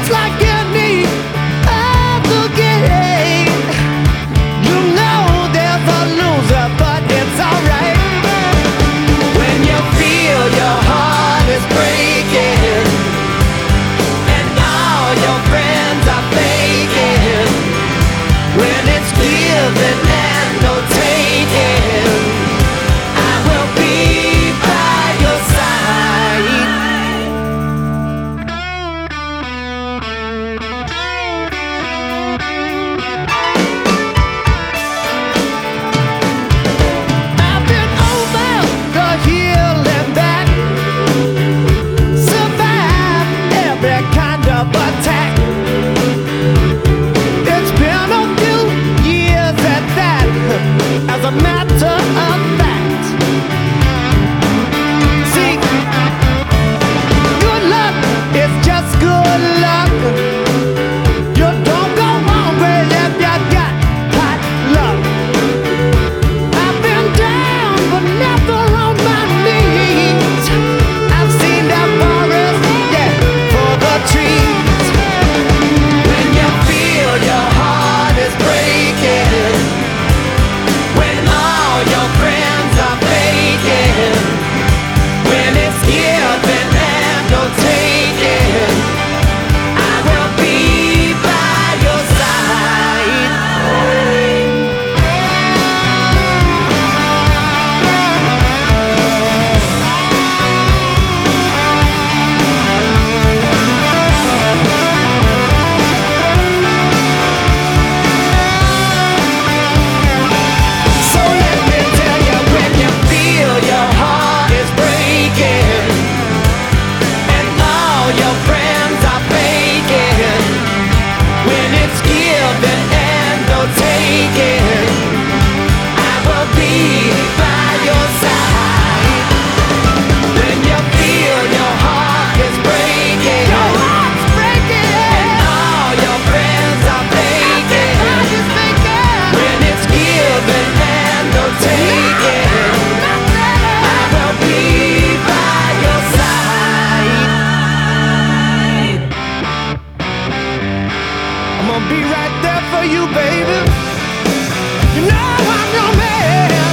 It's like I'll be right there for you, baby. You know I'm your man.